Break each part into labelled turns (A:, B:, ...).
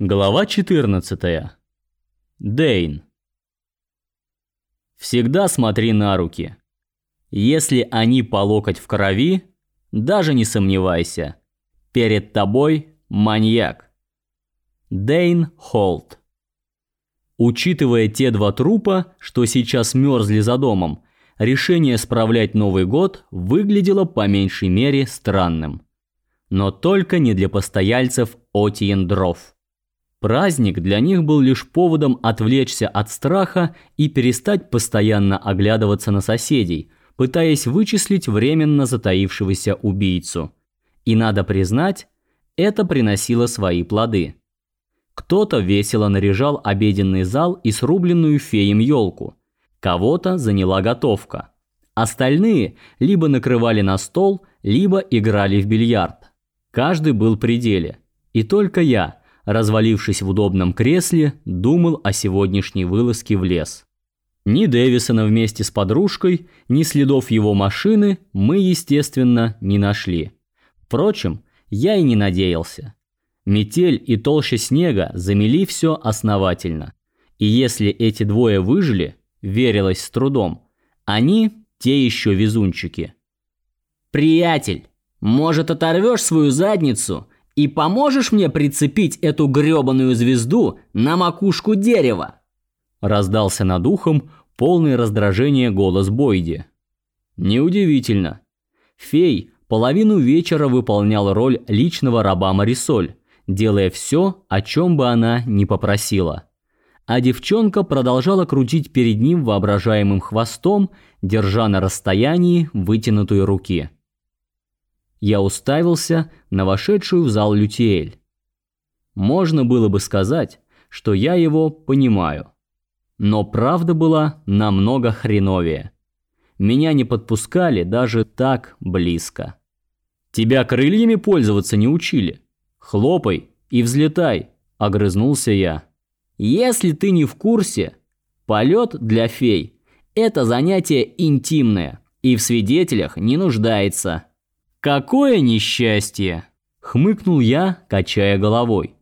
A: Глава 14. Дейн. Всегда смотри на руки. Если они по локоть в крови, даже не сомневайся. Перед тобой маньяк. Дейн Холт. Учитывая те два трупа, что сейчас мерзли за домом, решение справлять Новый год выглядело по меньшей мере странным. Но только не для постояльцев Отиендров. Праздник для них был лишь поводом отвлечься от страха и перестать постоянно оглядываться на соседей, пытаясь вычислить временно затаившегося убийцу. И надо признать, это приносило свои плоды. Кто-то весело наряжал обеденный зал и срубленную феем елку. Кого-то заняла готовка. Остальные либо накрывали на стол, либо играли в бильярд. Каждый был при деле. И только я – развалившись в удобном кресле, думал о сегодняшней вылазке в лес. Ни Дэвисона вместе с подружкой, ни следов его машины мы, естественно, не нашли. Впрочем, я и не надеялся. Метель и толща снега замели все основательно. И если эти двое выжили, верилось с трудом, они те еще везунчики.
B: «Приятель, может оторвешь свою задницу и поможешь мне прицепить эту грёбаную звезду на макушку дерева?»
A: Раздался над ухом полный раздражения голос Бойди. Неудивительно. Фей половину вечера выполнял роль личного раба Марисоль, делая все, о чем бы она ни попросила. А девчонка продолжала крутить перед ним воображаемым хвостом, держа на расстоянии вытянутой руки. Я уставился на вошедшую в зал Лютиэль. Можно было бы сказать, что я его понимаю. Но правда была намного хреновее. Меня не подпускали даже так близко. Тебя крыльями пользоваться не учили. Хлопай и взлетай, огрызнулся я.
B: Если ты не в курсе, полет для фей – это занятие интимное и в свидетелях не нуждается.
A: «Какое несчастье!» – хмыкнул я, качая головой.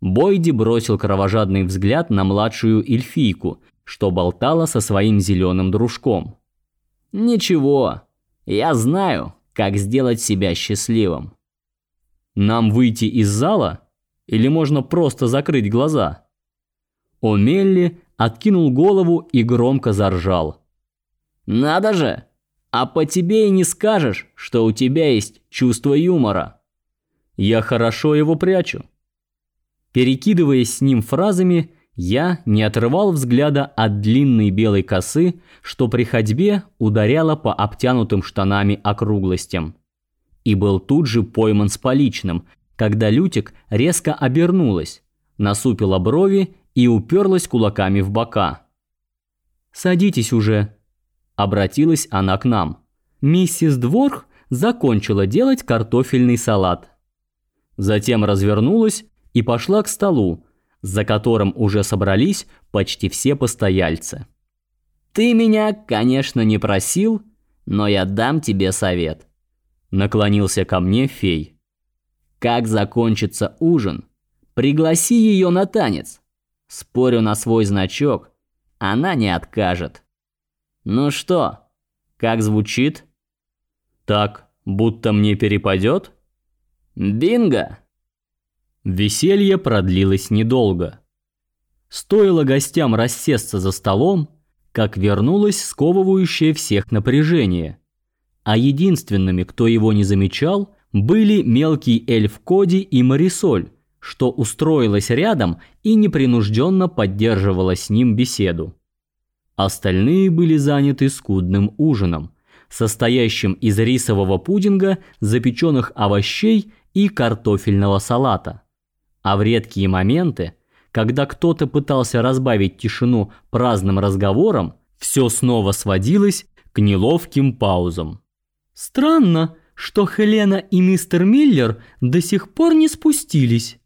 A: Бойди бросил кровожадный взгляд на младшую эльфийку, что болтала со своим зеленым дружком.
B: «Ничего, я знаю, как сделать себя счастливым».
A: «Нам выйти из зала? Или можно просто закрыть глаза?» Омелли откинул голову и громко заржал.
B: «Надо же! А по тебе и не скажешь, что у тебя есть чувство юмора.
A: Я хорошо его прячу. Перекидываясь с ним фразами, я не отрывал взгляда от длинной белой косы, что при ходьбе ударяла по обтянутым штанами округлостям. И был тут же пойман с поличным, когда Лютик резко обернулась, насупила брови и уперлась кулаками в бока. «Садитесь уже», Обратилась она к нам. Миссис Дворх закончила делать картофельный салат. Затем развернулась и пошла к столу, за которым уже собрались почти все постояльцы.
B: «Ты меня, конечно, не просил, но я дам тебе совет», – наклонился ко мне фей. «Как закончится ужин, пригласи ее на танец. Спорю на свой значок, она не откажет». Ну что, как звучит?
A: Так, будто мне перепадет?
B: Бинго!
A: Веселье продлилось недолго. Стоило гостям рассесться за столом, как вернулось сковывающее всех напряжение. А единственными, кто его не замечал, были мелкий эльф Коди и Марисоль, что устроилась рядом и непринужденно поддерживала с ним беседу. Остальные были заняты скудным ужином, состоящим из рисового пудинга, запеченных овощей и картофельного салата. А в редкие моменты, когда кто-то пытался разбавить тишину праздным разговором, все снова сводилось к неловким паузам. «Странно, что Хелена и мистер Миллер до сих пор не спустились»,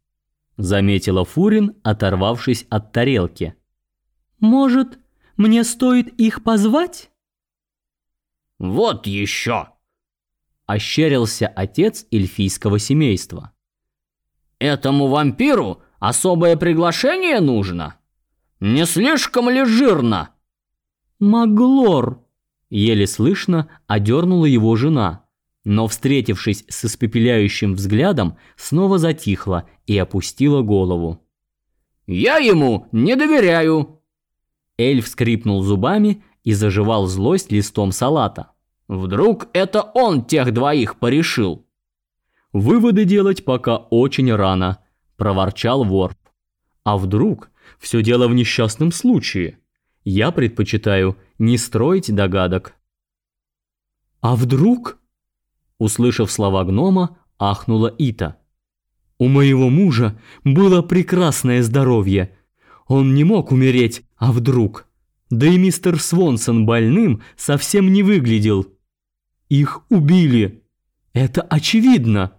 A: заметила Фурин, оторвавшись от тарелки. «Может, мне стоит их позвать?»
C: «Вот еще!»
A: – ощерился отец эльфийского семейства.
C: «Этому вампиру Особое приглашение нужно? Не слишком ли жирно?
B: Маглор, еле слышно одернула его жена, но, встретившись с испепеляющим взглядом, снова затихла и опустила голову.
C: «Я ему не доверяю!»
B: Эльф скрипнул зубами и заживал злость листом салата.
C: «Вдруг это он тех двоих порешил?»
B: «Выводы делать пока очень рано», – проворчал Ворп. «А вдруг все дело в несчастном случае? Я предпочитаю не строить догадок». «А вдруг?» Услышав слова гнома, ахнула Ита. «У моего мужа было прекрасное здоровье. Он не мог умереть, а вдруг? Да и мистер Свонсон больным совсем не выглядел. Их убили. Это очевидно».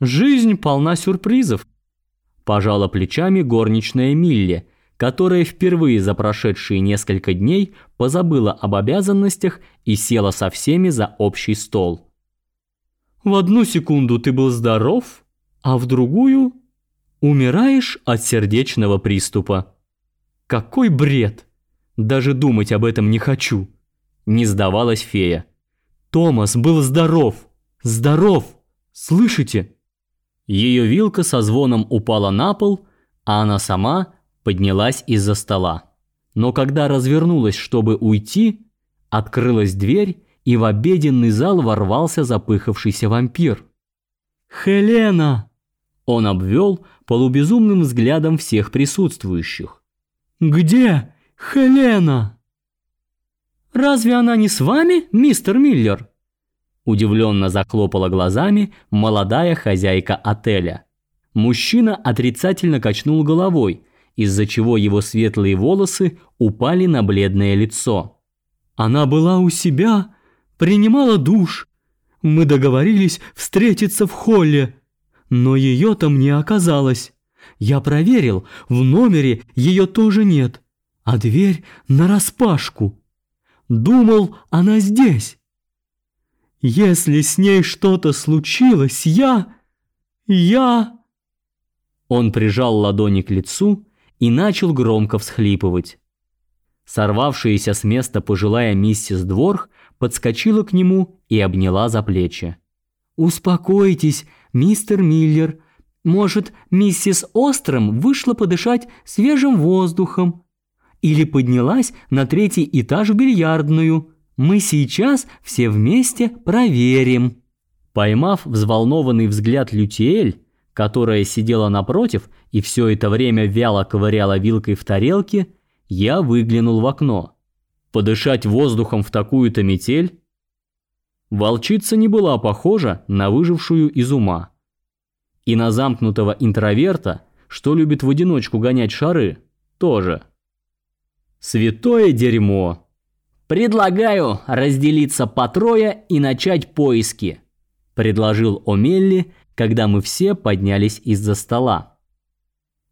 B: «Жизнь полна сюрпризов», – пожала плечами горничная Милли, которая впервые за прошедшие несколько дней позабыла об обязанностях и села со всеми за общий стол. В одну секунду ты был здоров, а в другую умираешь от сердечного приступа. Какой бред! Даже думать об этом не хочу. Не сдавалась фея. Томас был здоров. Здоров! Слышите? Ее вилка со звоном упала на пол, а она сама поднялась из-за стола. Но когда развернулась, чтобы уйти, открылась дверь, и в обеденный зал ворвался запыхавшийся вампир. «Хелена!» Он обвел полубезумным взглядом всех присутствующих. «Где Хелена?» «Разве она не с вами, мистер Миллер?» Удивленно захлопала глазами молодая хозяйка отеля. Мужчина отрицательно качнул головой, из-за чего его светлые волосы упали на бледное лицо. «Она была у себя принимала душ. Мы договорились встретиться в холле, но ее там не оказалось. Я проверил, в номере ее тоже нет, а дверь нараспашку. Думал, она здесь. Если с ней что-то случилось, я... я... Он прижал ладони к лицу и начал громко всхлипывать. Сорвавшаяся с места пожилая миссис Дворх подскочила к нему и обняла за плечи. «Успокойтесь, мистер Миллер. Может, миссис Остром вышла подышать свежим воздухом? Или поднялась на третий этаж в бильярдную? Мы сейчас все вместе проверим». Поймав взволнованный взгляд Лютиэль, которая сидела напротив и все это время вяло ковыряла вилкой в тарелке, я выглянул в окно. Подышать воздухом в такую-то метель? Волчица не была похожа на выжившую из ума. И на замкнутого интроверта, что любит в одиночку гонять шары, тоже. Святое дерьмо.
C: Предлагаю разделиться по трое и начать поиски, предложил Омелли, когда мы все поднялись из-за стола.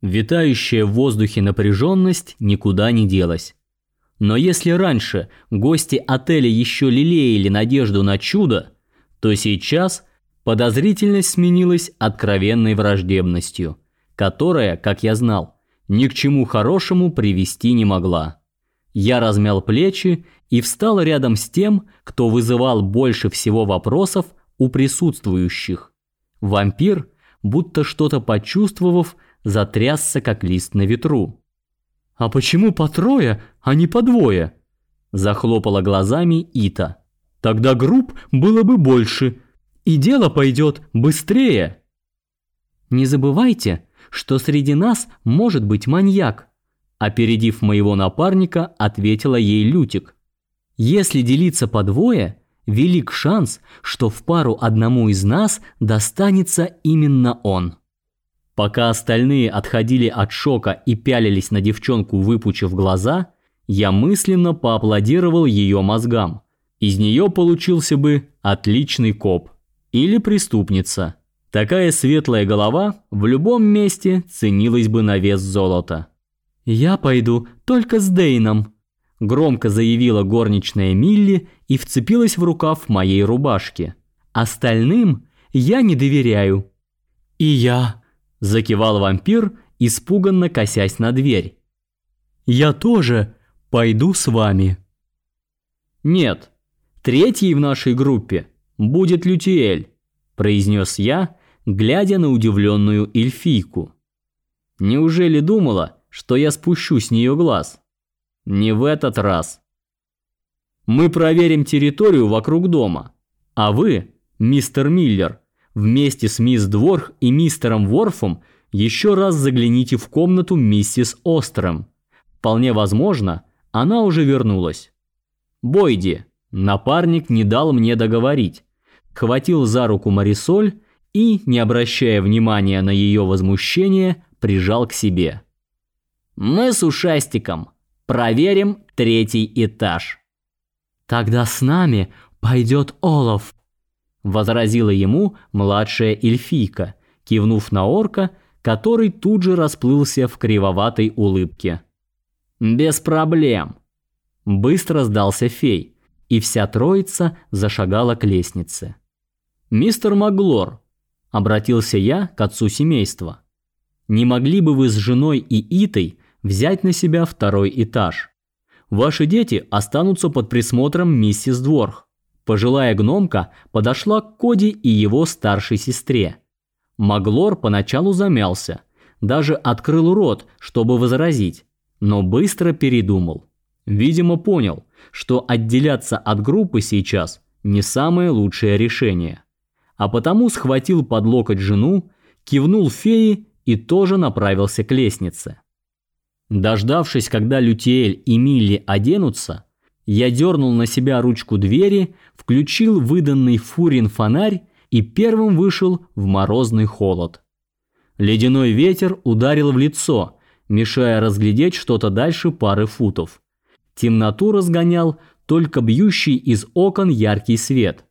B: Витающая в воздухе напряженность никуда не делась. Но если раньше гости отеля еще лелеяли надежду на чудо, то сейчас подозрительность сменилась откровенной враждебностью, которая, как я знал, ни к чему хорошему привести не могла. Я размял плечи и встал рядом с тем, кто вызывал больше всего вопросов у присутствующих. Вампир, будто что-то почувствовав, затрясся как лист на ветру. «А почему по трое, а не по двое?» Захлопала глазами Ита. «Тогда групп было бы больше, и дело пойдет быстрее». «Не забывайте, что среди нас может быть маньяк», опередив моего напарника, ответила ей Лютик. «Если делиться по двое, велик шанс, что в пару одному из нас достанется именно он». Пока остальные отходили от шока и пялились на девчонку, выпучив глаза, я мысленно поаплодировал ее мозгам. Из нее получился бы отличный коп или преступница. Такая светлая голова в любом месте ценилась бы на вес золота. «Я пойду только с Дейном», – громко заявила горничная Милли и вцепилась в рукав моей рубашки. «Остальным я не доверяю». «И я»,
C: Закивал вампир, испуганно косясь на дверь.
A: «Я тоже пойду с вами».
C: «Нет, третий в нашей группе будет Лютиэль», произнес я, глядя на удивленную эльфийку. Неужели думала, что я спущу с нее глаз? Не в этот раз. Мы проверим территорию вокруг дома, а вы, мистер Миллер, вместе с мисс Дворх и мистером Ворфом еще раз загляните в комнату миссис Остром. Вполне возможно, она уже вернулась. Бойди, напарник не дал мне договорить. Хватил за руку Марисоль и, не обращая внимания на ее возмущение, прижал к себе. Мы с ушастиком проверим третий этаж.
A: Тогда с нами пойдет Олаф, возразила ему младшая эльфийка, кивнув на орка, который тут же расплылся в кривоватой улыбке.
C: Без проблем. Быстро сдался фей, и вся троица зашагала к лестнице. Мистер Маглор, обратился я к отцу семейства. Не могли бы вы с женой и Итой взять на себя второй этаж? Ваши дети останутся под присмотром миссис Дворх. Пожилая гномка подошла к Коди и его старшей сестре. Маглор поначалу замялся, даже открыл рот, чтобы возразить, но быстро передумал. Видимо, понял, что отделяться от группы сейчас не самое лучшее решение. А потому схватил под локоть жену, кивнул фее и тоже направился к лестнице. Дождавшись, когда Лютиэль и Милли оденутся, я дернул на себя ручку двери, включил выданный Фурин фонарь и первым вышел в морозный холод. Ледяной ветер ударил в лицо, мешая разглядеть что-то дальше пары футов. Темноту разгонял только бьющий из окон яркий свет.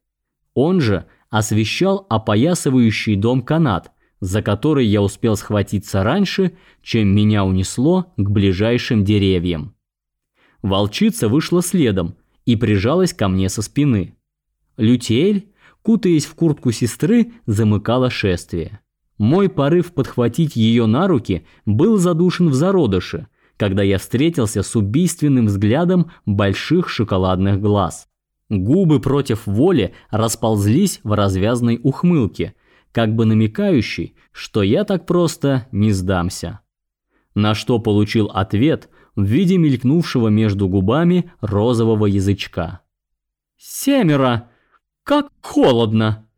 C: Он же освещал опоясывающий дом канат, за который я успел схватиться раньше, чем меня унесло к ближайшим деревьям. Волчица вышла следом и прижалась ко мне со спины. Лютиэль, кутаясь в куртку сестры, замыкала шествие. Мой порыв подхватить ее на руки был задушен в зародыше, когда я встретился с убийственным взглядом больших шоколадных глаз. Губы против воли расползлись в развязной ухмылке – как бы намекающий, что я так просто не сдамся. На что получил ответ в виде мелькнувшего между губами розового язычка. «Семеро! Как холодно!»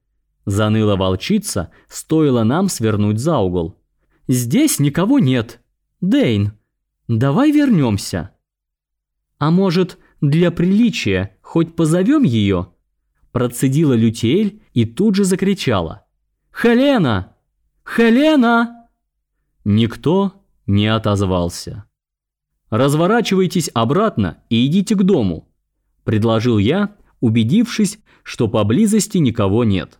C: Заныла волчица, стоило нам свернуть за угол. «Здесь никого нет. Дейн, давай вернемся». «А может, для приличия хоть позовем ее?» Процедила Лютиэль и тут же закричала. Хелена! Хелена!» Никто не отозвался. «Разворачивайтесь обратно и идите к дому», – предложил я, убедившись, что поблизости никого нет.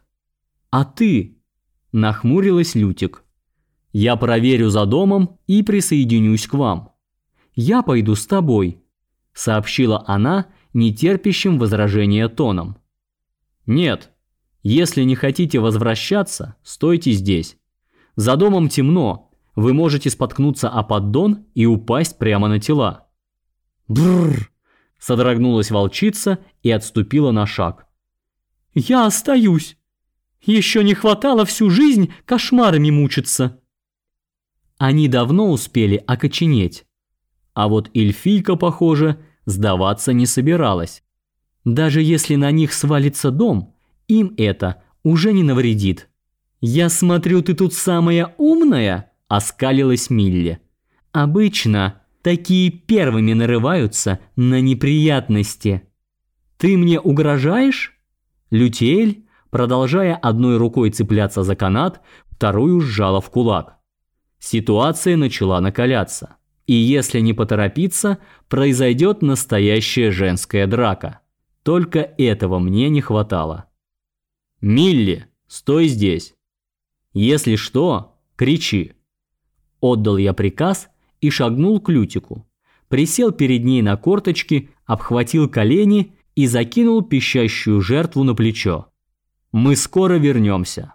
C: «А ты?» – нахмурилась Лютик. «Я проверю за домом и присоединюсь к вам». «Я пойду с тобой», – сообщила она нетерпящим возражения тоном. «Нет», если не хотите возвращаться, стойте здесь. За домом темно, вы можете споткнуться о поддон и упасть прямо на тела. Бррр! Содрогнулась волчица и отступила на шаг. Я остаюсь. Еще не хватало всю жизнь кошмарами мучиться. Они давно успели окоченеть. А вот эльфийка, похоже, сдаваться не собиралась. Даже если на них свалится дом, им это уже не навредит. «Я смотрю, ты тут самая умная?» – оскалилась Милли. «Обычно такие первыми нарываются на неприятности». «Ты мне угрожаешь?» Лютиэль, продолжая одной рукой цепляться за канат, вторую сжала в кулак. Ситуация начала накаляться. И если не поторопиться, произойдет настоящая женская драка. Только этого мне не хватало. «Милли, стой здесь! Если что, кричи!» Отдал я приказ и шагнул к Лютику. Присел перед ней на корточки, обхватил колени и закинул пищащую жертву на плечо. «Мы скоро вернемся!»